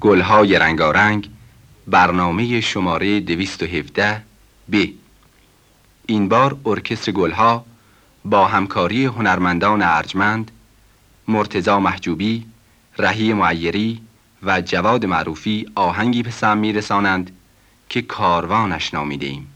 گلهای رنگارنگ برنامه شماره 217 ب. این بار ارکستر گلها با همکاری هنرمندان ارجمند مرتزا محجوبی رهی معیری و جواد معروفی آهنگی به سم میرسانند که کاروانش نامیده ایم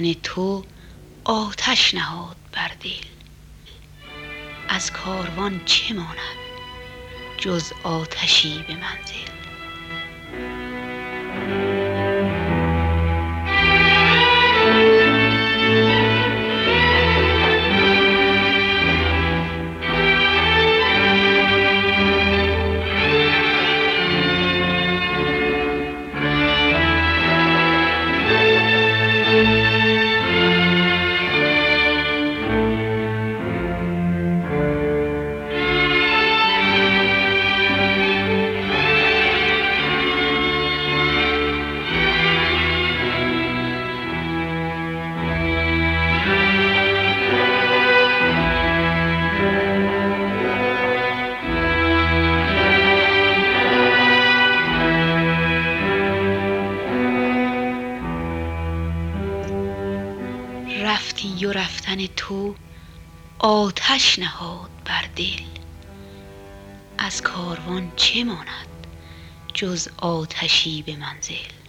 رفتن تو آتش نهاد بر دل. از کاروان چه ماند جز آتشی به منزل؟ تو آتش نهاد بر دل. از کاروان چه ماند جز آتشی به منزل؟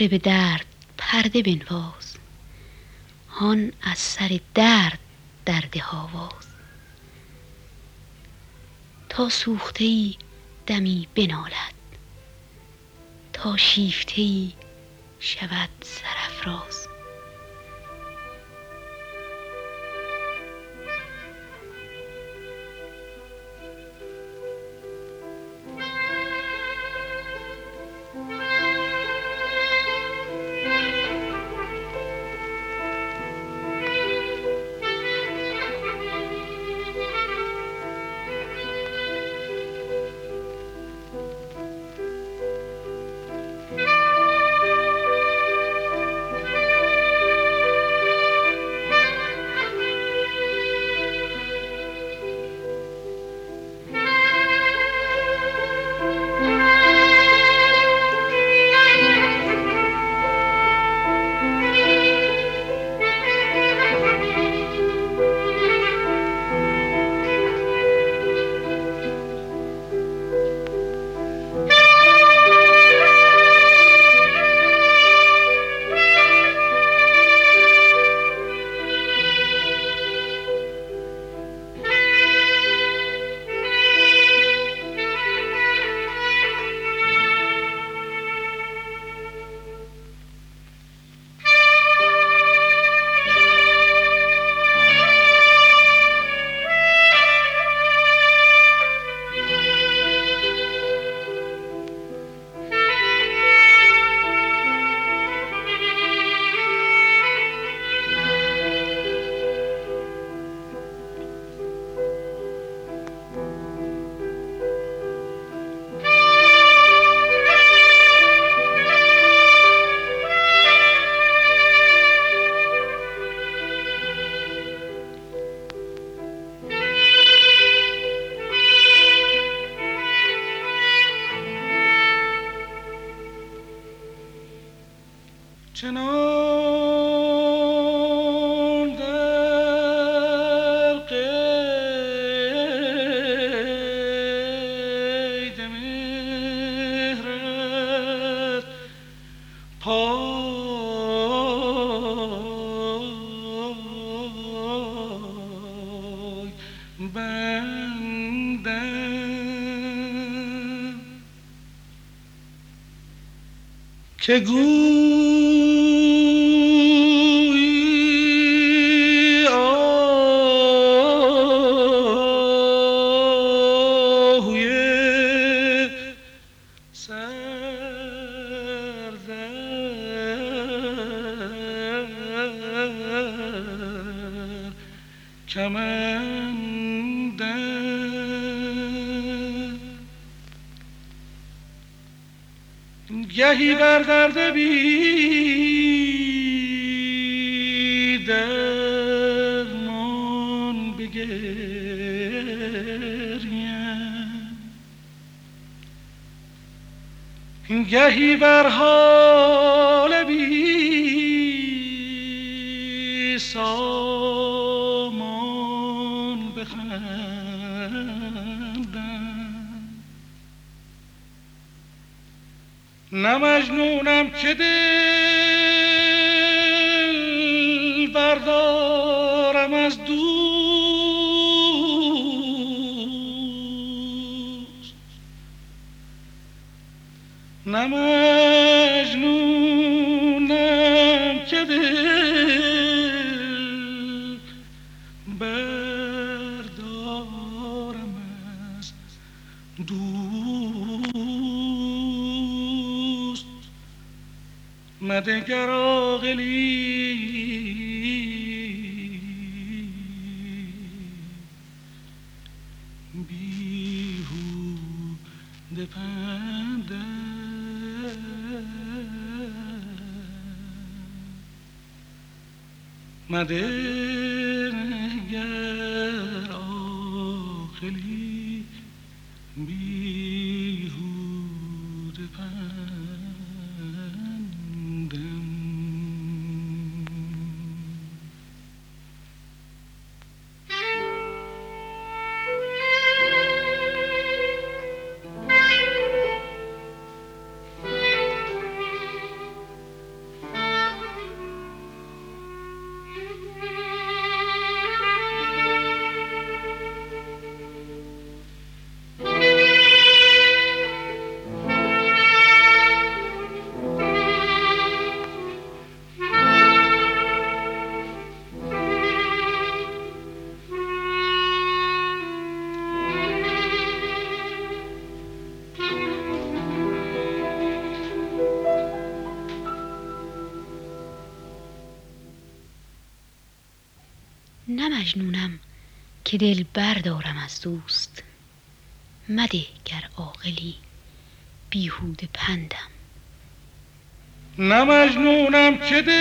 مطرب درد پرده بنواز. هان از سر درد درد هاواز تا سوخته ای دمی بنالد تا شیفته ای شود سرفراز که بر درد بی درمان بگریم گهی بر نه مجنونم که دل بردارم از دوست. نه مدگر عاقلی بیهوده پنده مدگر عاقلی بیهوده پندم مجنونم که دل بردارم از دوست. مده گر عاقلی بیهوده پندم. نه مجنونم که دل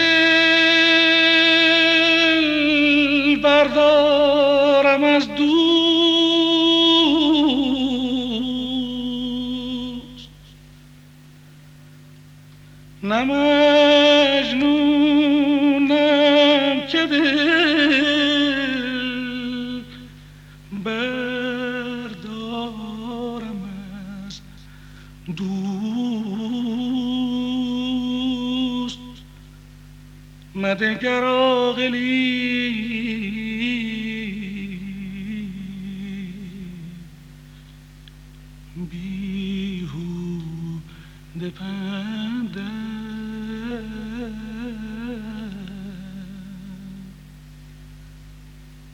بردارم از دوست. نه مدگر عاقلی بیهوده پنده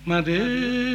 مدگر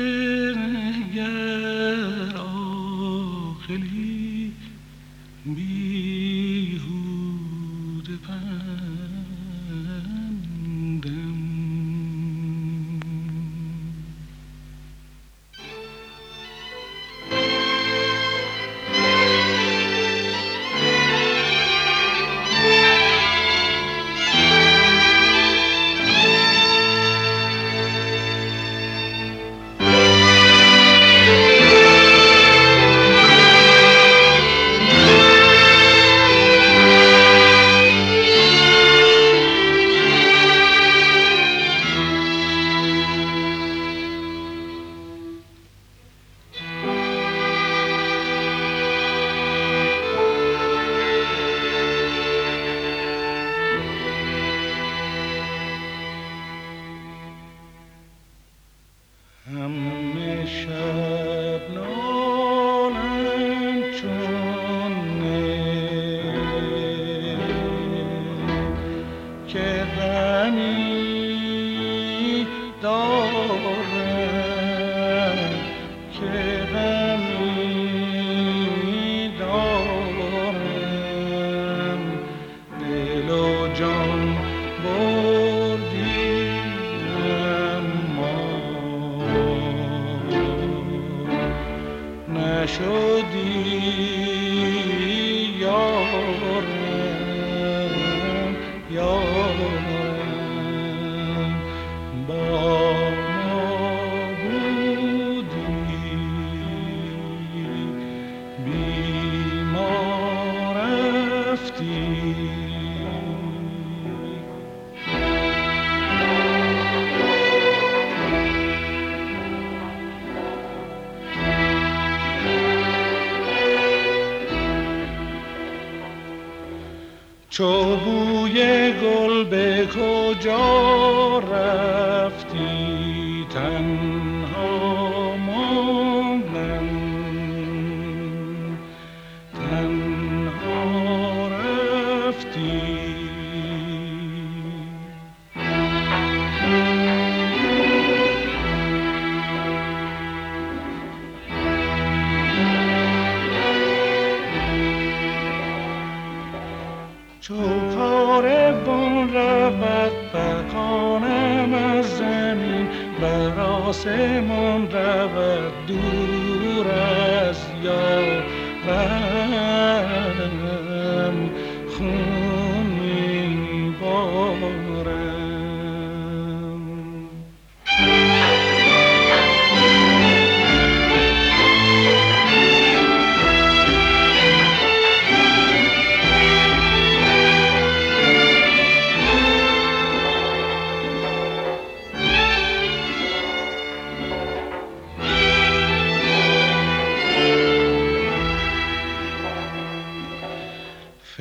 چو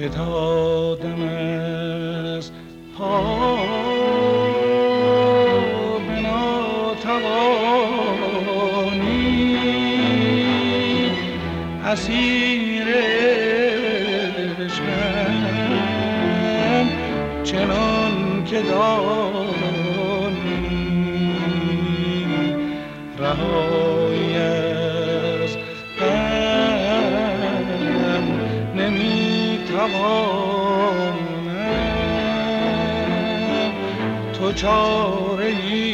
فتادم از پا. به ناتوانی اسیر چاره ای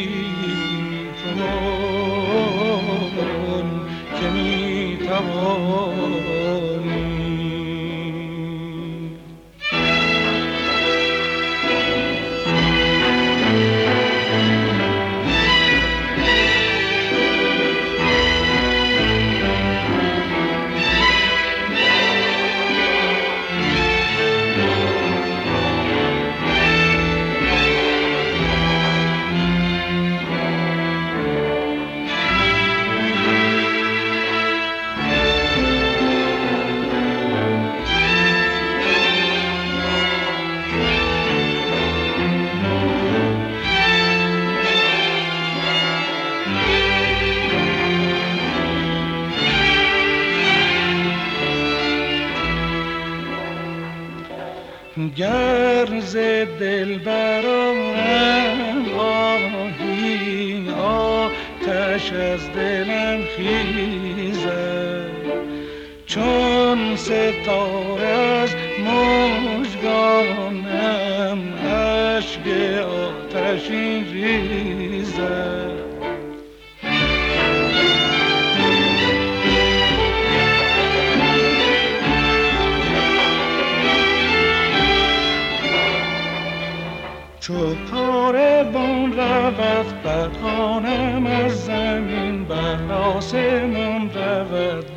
آتش از دلم خیزد. چون ستاره از مجگانم عشق آتشین ریزد. چو کار بان رود بر Aus dem Unterwelt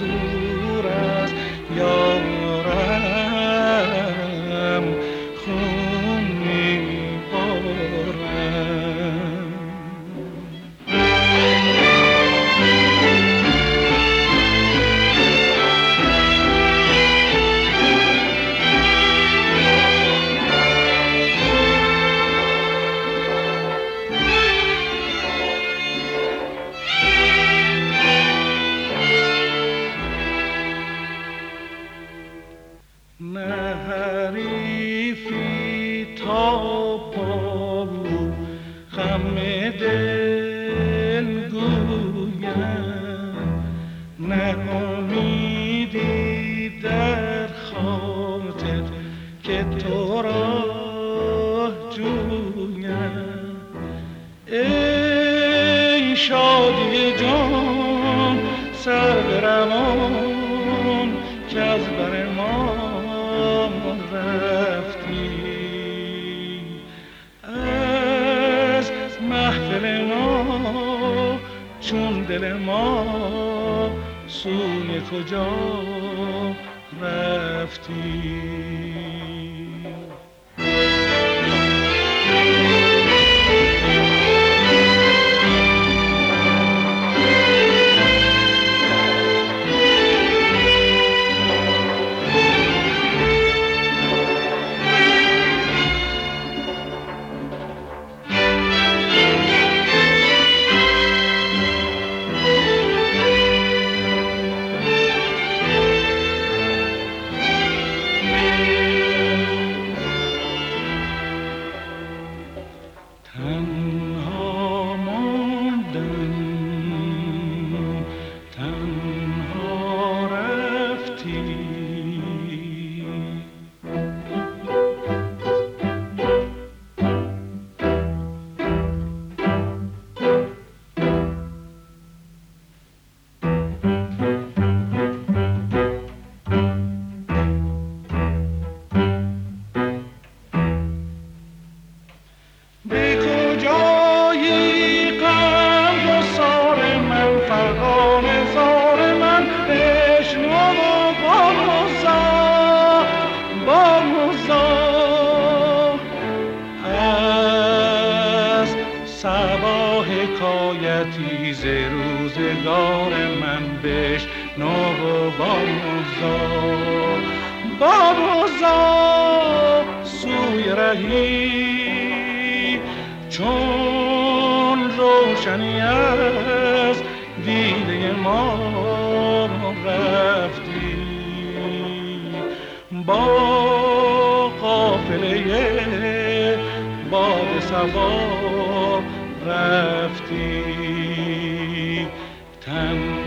چون دل ما سوی کجا رفتی؟ روشنی از دیده ما رفتی. با قافله باد سوا رفتی. تن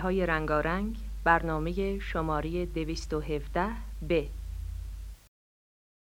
گلهای رنگارنگ برنامه شماره 217 ب